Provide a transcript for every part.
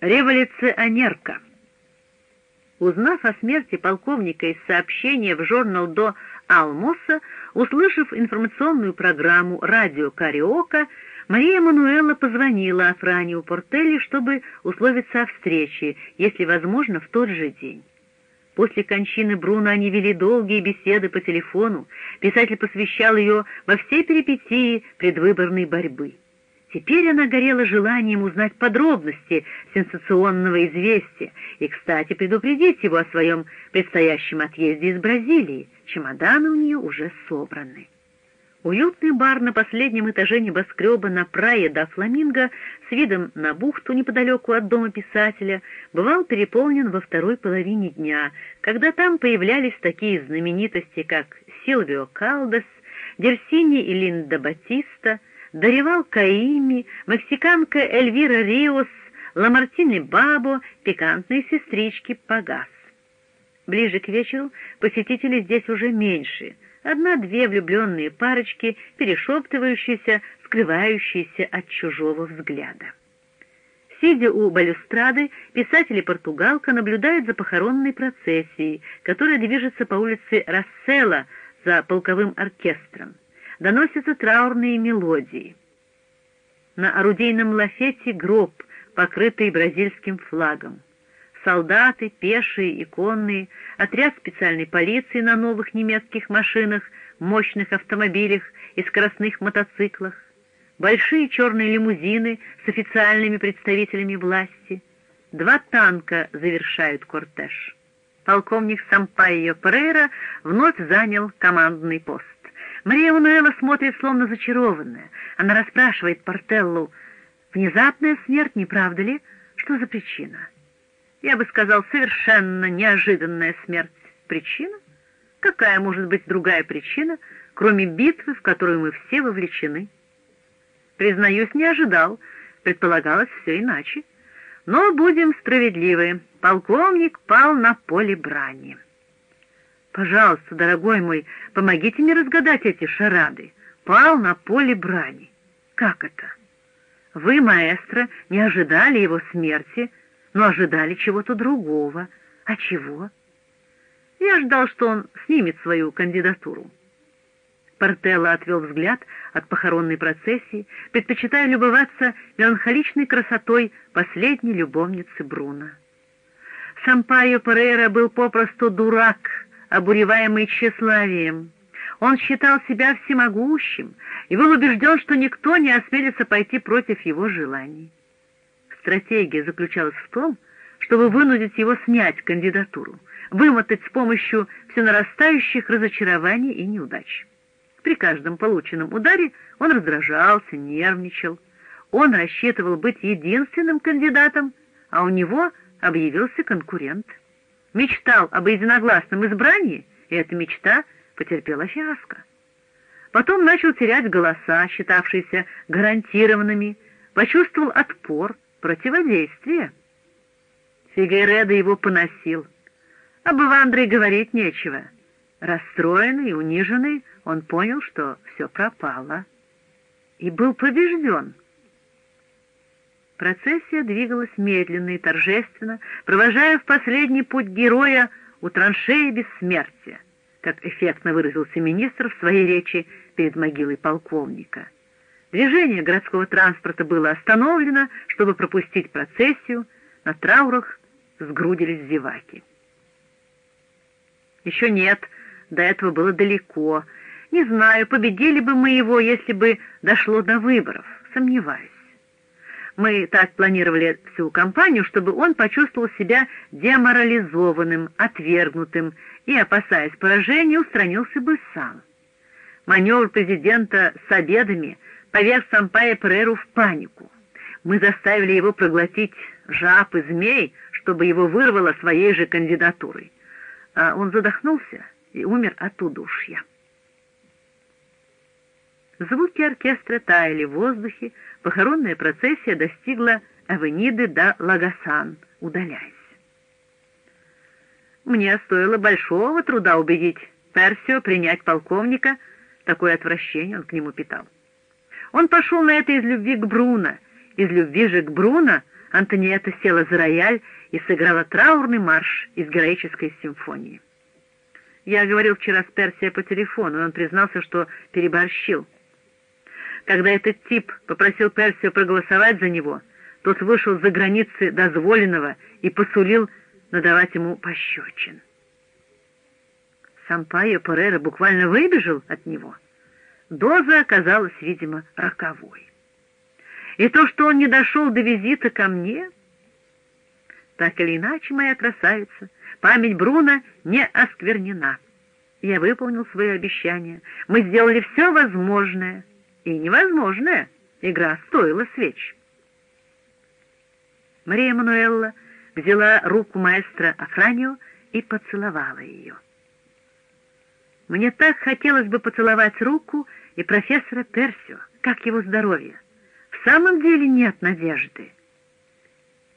Революционерка. Узнав о смерти полковника из сообщения в журнал до Алмоса, услышав информационную программу «Радио Кариока», Мария Мануэла позвонила Афранию Портелли, чтобы условиться о встрече, если возможно, в тот же день. После кончины Бруно они вели долгие беседы по телефону, писатель посвящал ее во все перипетии предвыборной борьбы. Теперь она горела желанием узнать подробности сенсационного известия и, кстати, предупредить его о своем предстоящем отъезде из Бразилии. Чемоданы у нее уже собраны. Уютный бар на последнем этаже небоскреба на прае до Фламинго с видом на бухту неподалеку от дома писателя бывал переполнен во второй половине дня, когда там появлялись такие знаменитости, как Силвио Калдес, Дерсини и Линда Батиста, Даревал Каими, мексиканка Эльвира Риос, Ламартины Бабо, пикантные сестрички Пагас. Ближе к вечеру посетителей здесь уже меньше. Одна-две влюбленные парочки, перешептывающиеся, скрывающиеся от чужого взгляда. Сидя у балюстрады, писатель-португалка наблюдает за похоронной процессией, которая движется по улице Рассела за полковым оркестром доносятся траурные мелодии. На орудийном лафете гроб, покрытый бразильским флагом. Солдаты, пешие и конные, отряд специальной полиции на новых немецких машинах, мощных автомобилях и скоростных мотоциклах, большие черные лимузины с официальными представителями власти, два танка завершают кортеж. Полковник Сампайо Перейра вновь занял командный пост. Мария Мануэла смотрит, словно зачарованная. Она расспрашивает Портеллу, «Внезапная смерть, не правда ли? Что за причина?» Я бы сказал, совершенно неожиданная смерть. Причина? Какая может быть другая причина, кроме битвы, в которую мы все вовлечены? Признаюсь, не ожидал. Предполагалось все иначе. Но будем справедливы. Полковник пал на поле брани. Пожалуйста, дорогой мой, помогите мне разгадать эти шарады. Пал на поле брани. Как это? Вы, маэстро, не ожидали его смерти, но ожидали чего-то другого. А чего? Я ждал, что он снимет свою кандидатуру. Портелло отвел взгляд от похоронной процессии, предпочитая любоваться меланхоличной красотой последней любовницы Бруно. Сампайо Перейра был попросту дурак — обуреваемый тщеславием. Он считал себя всемогущим и был убежден, что никто не осмелится пойти против его желаний. Стратегия заключалась в том, чтобы вынудить его снять кандидатуру, вымотать с помощью все нарастающих разочарований и неудач. При каждом полученном ударе он раздражался, нервничал. Он рассчитывал быть единственным кандидатом, а у него объявился конкурент — мечтал об единогласном избрании, и эта мечта потерпела фиаско. Потом начал терять голоса, считавшиеся гарантированными, почувствовал отпор, противодействие. Фигейредо его поносил. Об Ивандре говорить нечего. Расстроенный униженный, он понял, что все пропало. И был побежден. Процессия двигалась медленно и торжественно, провожая в последний путь героя у траншеи бессмертия, как эффектно выразился министр в своей речи перед могилой полковника. Движение городского транспорта было остановлено, чтобы пропустить процессию, на траурах сгрудились зеваки. Еще нет, до этого было далеко. Не знаю, победили бы мы его, если бы дошло до выборов, сомневаюсь. Мы так планировали всю кампанию, чтобы он почувствовал себя деморализованным, отвергнутым и, опасаясь поражения, устранился бы сам. Маневр президента с обедами поверг Сампая Переру в панику. Мы заставили его проглотить жаб и змей, чтобы его вырвало своей же кандидатурой. А он задохнулся и умер от удушья. Звуки оркестра таяли в воздухе, похоронная процессия достигла Авениды до Лагасан, удаляясь. Мне стоило большого труда убедить Персио принять полковника, такое отвращение он к нему питал. Он пошел на это из любви к Бруно, из любви же к Бруно Антониетта села за рояль и сыграла траурный марш из героической симфонии. Я говорил вчера с Персией по телефону, и он признался, что переборщил. Когда этот тип попросил Персию проголосовать за него, тот вышел за границы дозволенного и посулил надавать ему пощечин. Сампайо Перейра буквально выбежал от него. Доза оказалась, видимо, роковой. И то, что он не дошел до визита ко мне... Так или иначе, моя красавица, память Бруна не осквернена. Я выполнил свое обещание. Мы сделали все возможное и невозможное. Игра стоила свеч. Мария Мануэлла взяла руку маэстро Афранио и поцеловала ее. Мне так хотелось бы поцеловать руку и профессора Персио, как его здоровье. В самом деле нет надежды.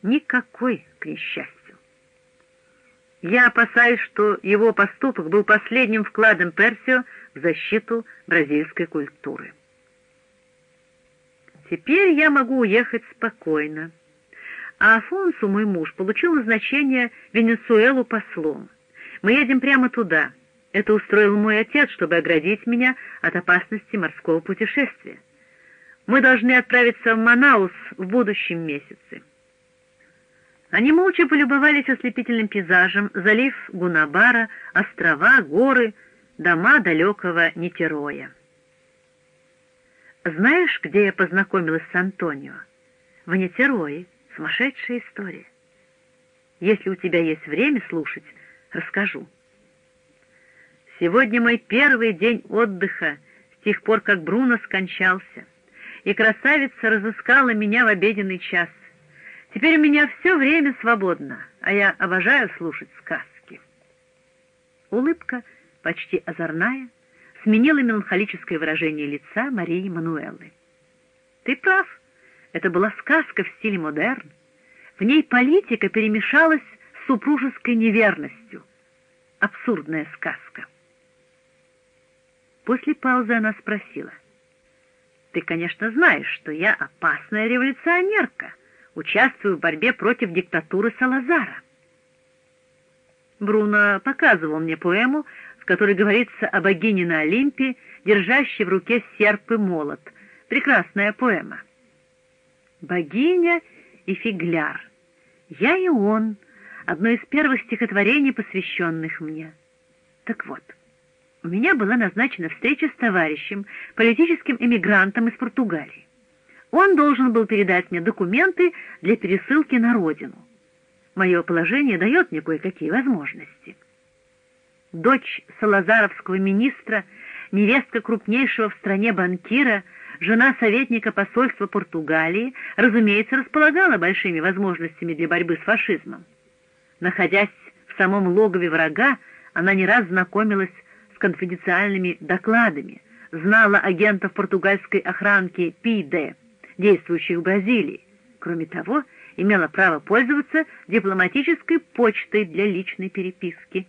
Никакой, к несчастью. Я опасаюсь, что его поступок был последним вкладом Персио в защиту бразильской культуры. Теперь я могу уехать спокойно. А Афонсу, мой муж, получил назначение Венесуэлу послом. Мы едем прямо туда — это устроил мой отец, чтобы оградить меня от опасности морского путешествия. Мы должны отправиться в Манаус в будущем месяце. Они молча полюбовались ослепительным пейзажем, залив Гунабара, острова, горы, дома далекого Нитероя. Знаешь, где я познакомилась с Антонио? В Нитерое. Сумасшедшая история. Если у тебя есть время слушать, расскажу. Сегодня мой первый день отдыха с тех пор, как Бруно скончался, и красавица разыскала меня в обеденный час. Теперь у меня все время свободно, а я обожаю слушать сказки. Улыбка, почти озорная, сменила меланхолическое выражение лица Марии Мануэллы. Ты прав, это была сказка в стиле модерн. В ней политика перемешалась с супружеской неверностью. Абсурдная сказка. После паузы она спросила. «Ты, конечно, знаешь, что я опасная революционерка, участвую в борьбе против диктатуры Салазара». Бруно показывал мне поэму, в которой говорится о богине на Олимпе, держащей в руке серп и молот. Прекрасная поэма. «Богиня и фигляр. Я и он» — одно из первых стихотворений, посвященных мне. Так вот — у меня была назначена встреча с товарищем, политическим эмигрантом из Португалии. Он должен был передать мне документы для пересылки на родину. Мое положение дает мне кое-какие возможности. Дочь салазаровского министра, невестка крупнейшего в стране банкира, жена советника посольства Португалии, разумеется, располагала большими возможностями для борьбы с фашизмом. Находясь в самом логове врага, она не раз знакомилась конфиденциальными докладами, знала агентов португальской охранки ПИД, действующих в Бразилии. Кроме того, имела право пользоваться дипломатической почтой для личной переписки.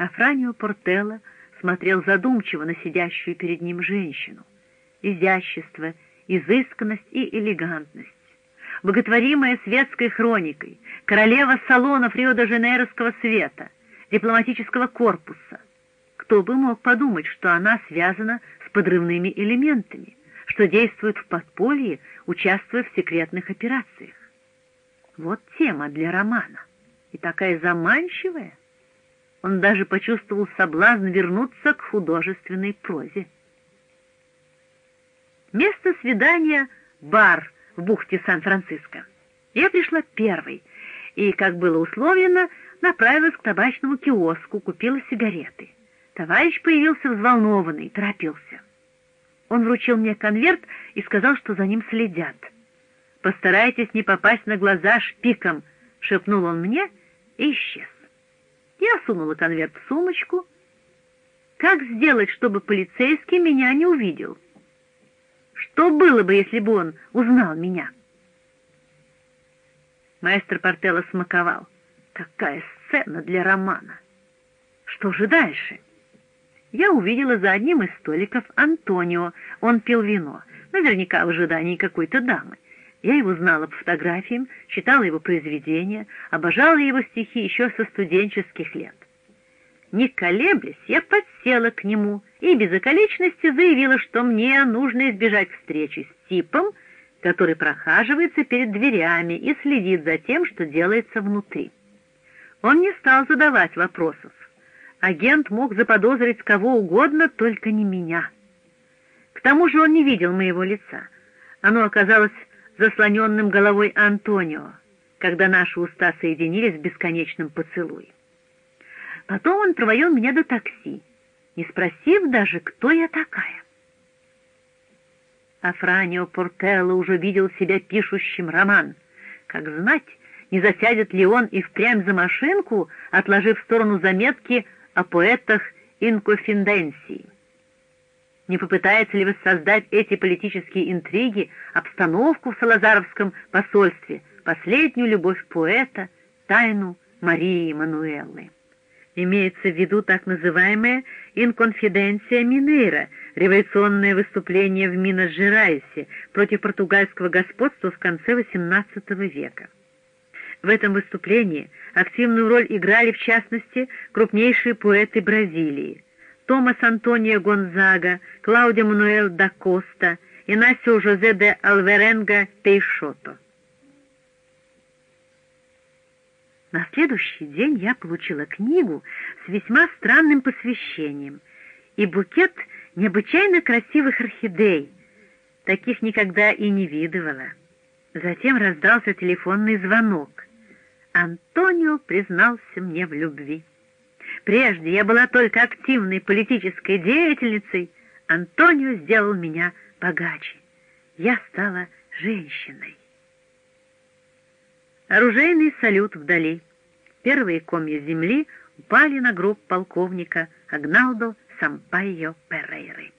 Афранио Портелло смотрел задумчиво на сидящую перед ним женщину. Изящество, изысканность и элегантность. Боготворимая светской хроникой, королева салонов Рио-де-Жанейровского света — дипломатического корпуса. Кто бы мог подумать, что она связана с подрывными элементами, что действует в подполье, участвуя в секретных операциях. Вот тема для романа. И такая заманчивая. Он даже почувствовал соблазн вернуться к художественной прозе. Место свидания — бар в бухте Сан-Франциско. Я пришла первой, и, как было условлено, направилась к табачному киоску, купила сигареты. Товарищ появился взволнованный, торопился. Он вручил мне конверт и сказал, что за ним следят. «Постарайтесь не попасть на глаза шпиком», — шепнул он мне и исчез. Я сунула конверт в сумочку. Как сделать, чтобы полицейский меня не увидел? Что было бы, если бы он узнал меня? Маэстро Портелло смаковал. Какая сцена для романа! Что же дальше? Я увидела за одним из столиков Антонио. Он пил вино. наверняка в ожидании какой-то дамы. Я его знала по фотографиям, читала его произведения, обожала его стихи еще со студенческих лет. Не колеблясь, я подсела к нему и без околичности заявила, что мне нужно избежать встречи с типом, который прохаживается перед дверями и следит за тем, что делается внутри. Он не стал задавать вопросов. Агент мог заподозрить кого угодно, только не меня. К тому же он не видел моего лица. Оно оказалось заслоненным головой Антонио, когда наши уста соединились в бесконечном поцелуе. Потом он проводил меня до такси, не спросив даже, кто я такая. Афранио Портелло уже видел себя пишущим роман. Как знать, не засядет ли он и впрямь за машинку, отложив в сторону заметки о поэтах инкофинденсии. Не попытается ли воссоздать эти политические интриги, обстановку в Салазаровском посольстве, последнюю любовь поэта, тайну Марии Мануэллы? Имеется в виду так называемая «инконфиденция Минейра», революционное выступление в Минас-Жерайсе против португальского господства в конце XVIII века. В этом выступлении активную роль играли, в частности, крупнейшие поэты Бразилии Томас Антонио Гонзага, Клаудио Мануэль да Коста, Инасио Жозе де Алверенга Пейшото. На следующий день я получила книгу с весьма странным посвящением и букет необычайно красивых орхидей. Таких никогда и не видывала. Затем раздался телефонный звонок. Антонио признался мне в любви. Прежде я была только активной политической деятельницей, Антонио сделал меня богаче. Я стала женщиной. Оружейный салют вдали. Первые комья земли упали на гроб полковника Агналдо Сампайо Перейры.